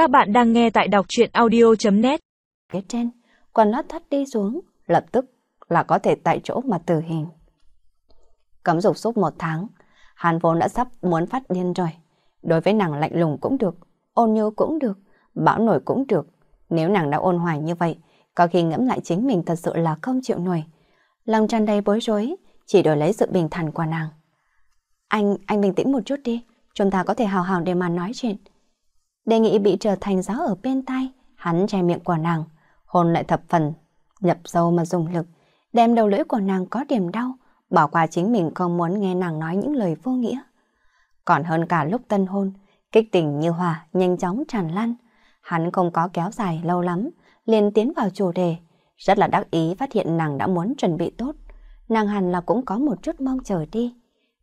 Các bạn đang nghe tại đọc truyện audio.net Phía trên, quần lót thắt đi xuống, lập tức là có thể tại chỗ mà tử hình. Cấm dục suốt một tháng, Hàn vốn đã sắp muốn phát điên rồi. Đối với nàng lạnh lùng cũng được, ôn nhu cũng được, bão nổi cũng được. Nếu nàng đã ôn hoài như vậy, có khi ngẫm lại chính mình thật sự là không chịu nổi. Lòng tràn đầy bối rối, chỉ đổi lấy sự bình thản của nàng. Anh, anh bình tĩnh một chút đi, chúng ta có thể hào hào để mà nói chuyện. Đề nghị bị trở thành giáo ở bên tai, hắn che miệng của nàng, hôn lại thập phần, nhập sâu mà dùng lực, đem đầu lưỡi của nàng có điểm đau, bỏ qua chính mình không muốn nghe nàng nói những lời vô nghĩa. Còn hơn cả lúc tân hôn, kích tình như hòa nhanh chóng tràn lan. Hắn không có kéo dài lâu lắm, liền tiến vào chủ đề. Rất là đắc ý phát hiện nàng đã muốn chuẩn bị tốt. Nàng hẳn là cũng có một chút mong chờ đi.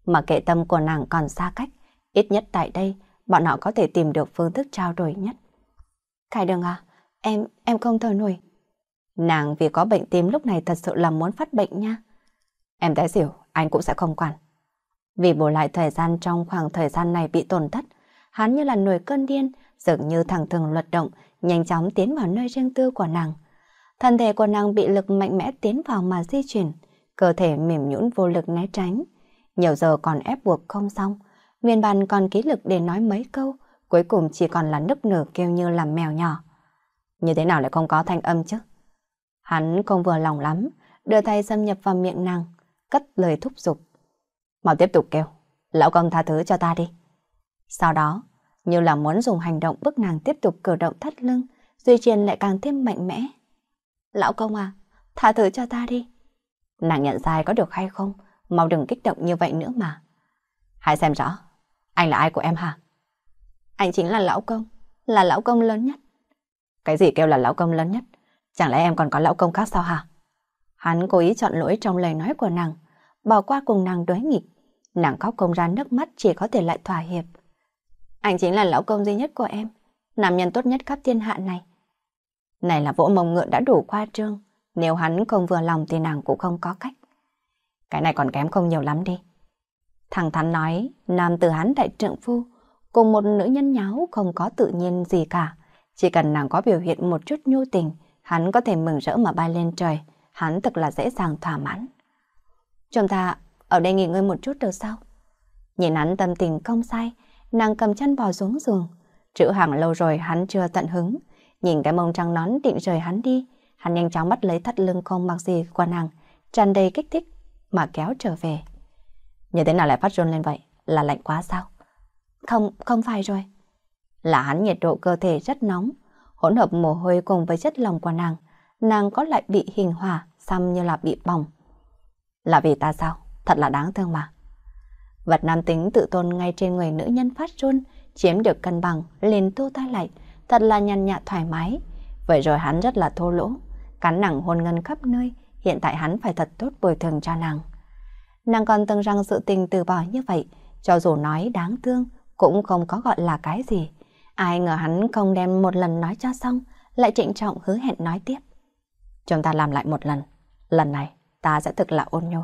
Mà kệ tâm của nàng còn xa cách, ít nhất tại đây, bọn họ có thể tìm được phương thức trao đổi nhất. Khải đường à, em, em không thở nổi. Nàng vì có bệnh tim lúc này thật sự là muốn phát bệnh nha. Em té xỉu, anh cũng sẽ không quản. Vì bù lại thời gian trong khoảng thời gian này bị tổn thất, hắn như là nổi cơn điên, dường như thẳng thường luật động, nhanh chóng tiến vào nơi riêng tư của nàng. Thân thể của nàng bị lực mạnh mẽ tiến vào mà di chuyển, cơ thể mềm nhũn vô lực né tránh. Nhiều giờ còn ép buộc không xong, nguyên bản còn ký lực để nói mấy câu, cuối cùng chỉ còn là nức nở kêu như làm mèo nhỏ. Như thế nào lại không có thanh âm chứ? Hắn không vừa lòng lắm, đưa tay xâm nhập vào miệng nàng, cất lời thúc giục. Mau tiếp tục kêu, lão công tha thứ cho ta đi. Sau đó, như là muốn dùng hành động bức nàng tiếp tục cử động thắt lưng, Duy Triền lại càng thêm mạnh mẽ. Lão công à, tha thứ cho ta đi. Nàng nhận sai có được hay không? Mau đừng kích động như vậy nữa mà. Hãy xem rõ, anh là ai của em hả? Anh chính là lão công, là lão công lớn nhất. Cái gì kêu là lão công lớn nhất? Chẳng lẽ em còn có lão công khác sao hả? Hắn cố ý chọn lỗi trong lời nói của nàng, bỏ qua cùng nàng đối nghịch. Nàng khóc công ra nước mắt chỉ có thể lại thỏa hiệp. Anh chính là lão công duy nhất của em, nam nhân tốt nhất khắp thiên hạ này. Này là vỗ mông ngựa đã đủ khoa trương, nếu hắn không vừa lòng thì nàng cũng không có cách. Cái này còn kém không nhiều lắm đi. Thằng Thắn nói, nam tử hắn đại trượng phu, cùng một nữ nhân nháo không có tự nhiên gì cả. Chỉ cần nàng có biểu hiện một chút nhu tình, hắn có thể mừng rỡ mà bay lên trời. Hắn thật là dễ dàng thỏa mãn. Chúng ta ở đây nghỉ ngơi một chút được sao? Nhìn hắn tâm tình không sai, nàng cầm chân bò xuống giường. trữ hàng lâu rồi hắn chưa tận hứng. Nhìn cái mông trăng nón định rời hắn đi, hắn nhanh chóng bắt lấy thắt lưng không mặc gì của nàng, tràn đầy kích thích mà kéo trở về. Như thế nào lại phát run lên vậy? Là lạnh quá sao? Không, không phải rồi. Là hắn nhiệt độ cơ thể rất nóng, hỗn hợp mồ hôi cùng với chất lòng của nàng, nàng có lại bị hình hòa xăm như là bị bỏng. Là vì ta sao? Thật là đáng thương mà. Vật nam tính tự tôn ngay trên người nữ nhân phát run, chiếm được cân bằng, liền thu ta lại, thật là nhàn nhạt thoải mái. Vậy rồi hắn rất là thô lỗ, cắn nặng hôn ngân khắp nơi, hiện tại hắn phải thật tốt bồi thường cho nàng. Nàng còn tưởng rằng sự tình từ bỏ như vậy, cho dù nói đáng thương, cũng không có gọi là cái gì. Ai ngờ hắn không đem một lần nói cho xong, lại trịnh trọng hứa hẹn nói tiếp. Chúng ta làm lại một lần, lần này ta sẽ thực là ôn nhô.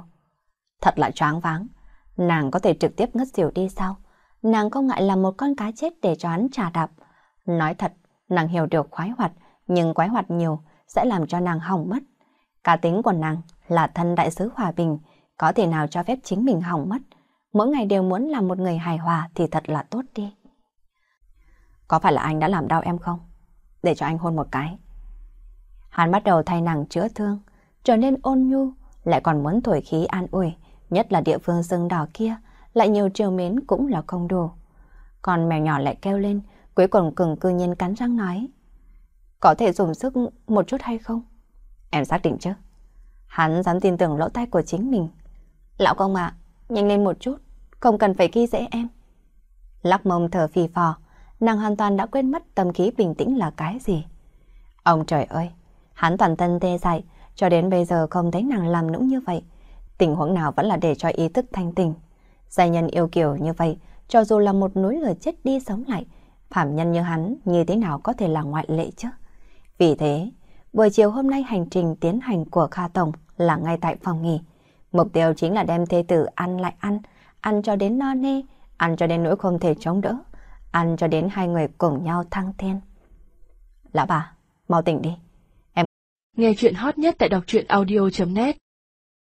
Thật là choáng váng, nàng có thể trực tiếp ngất xỉu đi sao? Nàng không ngại làm một con cá chết để cho hắn trà đạp. Nói thật, nàng hiểu được khoái hoạt, nhưng quái hoạt nhiều sẽ làm cho nàng hỏng mất. Cá tính của nàng là thân đại sứ hòa bình, có thể nào cho phép chính mình hỏng mất. Mỗi ngày đều muốn làm một người hài hòa thì thật là tốt đi. Có phải là anh đã làm đau em không? Để cho anh hôn một cái. Hắn bắt đầu thay nàng chữa thương, trở nên ôn nhu, lại còn muốn thổi khí an ủi, nhất là địa phương rừng đỏ kia, lại nhiều chiều mến cũng là không đủ. Còn mèo nhỏ lại kêu lên, cuối cùng cưng cư nhiên cắn răng nói. Có thể dùng sức một chút hay không? Em xác định chứ? Hắn dám tin tưởng lỗ tai của chính mình. Lão công ạ, nhanh lên một chút, không cần phải ghi dễ em. Lắc mông thở phì phò, nàng hoàn toàn đã quên mất tâm khí bình tĩnh là cái gì. Ông trời ơi, hắn toàn thân tê dại, cho đến bây giờ không thấy nàng làm nũng như vậy. Tình huống nào vẫn là để cho ý thức thanh tình. Giai nhân yêu kiều như vậy, cho dù là một núi lửa chết đi sống lại, phạm nhân như hắn như thế nào có thể là ngoại lệ chứ? Vì thế, buổi chiều hôm nay hành trình tiến hành của Kha Tổng là ngay tại phòng nghỉ. Mục tiêu chính là đem thê tử ăn lại ăn, ăn cho đến no nê, ăn cho đến nỗi không thể chống đỡ, ăn cho đến hai người cùng nhau thăng thiên. Lão bà, mau tỉnh đi. Em Nghe chuyện hot nhất tại đọc truyện audio.net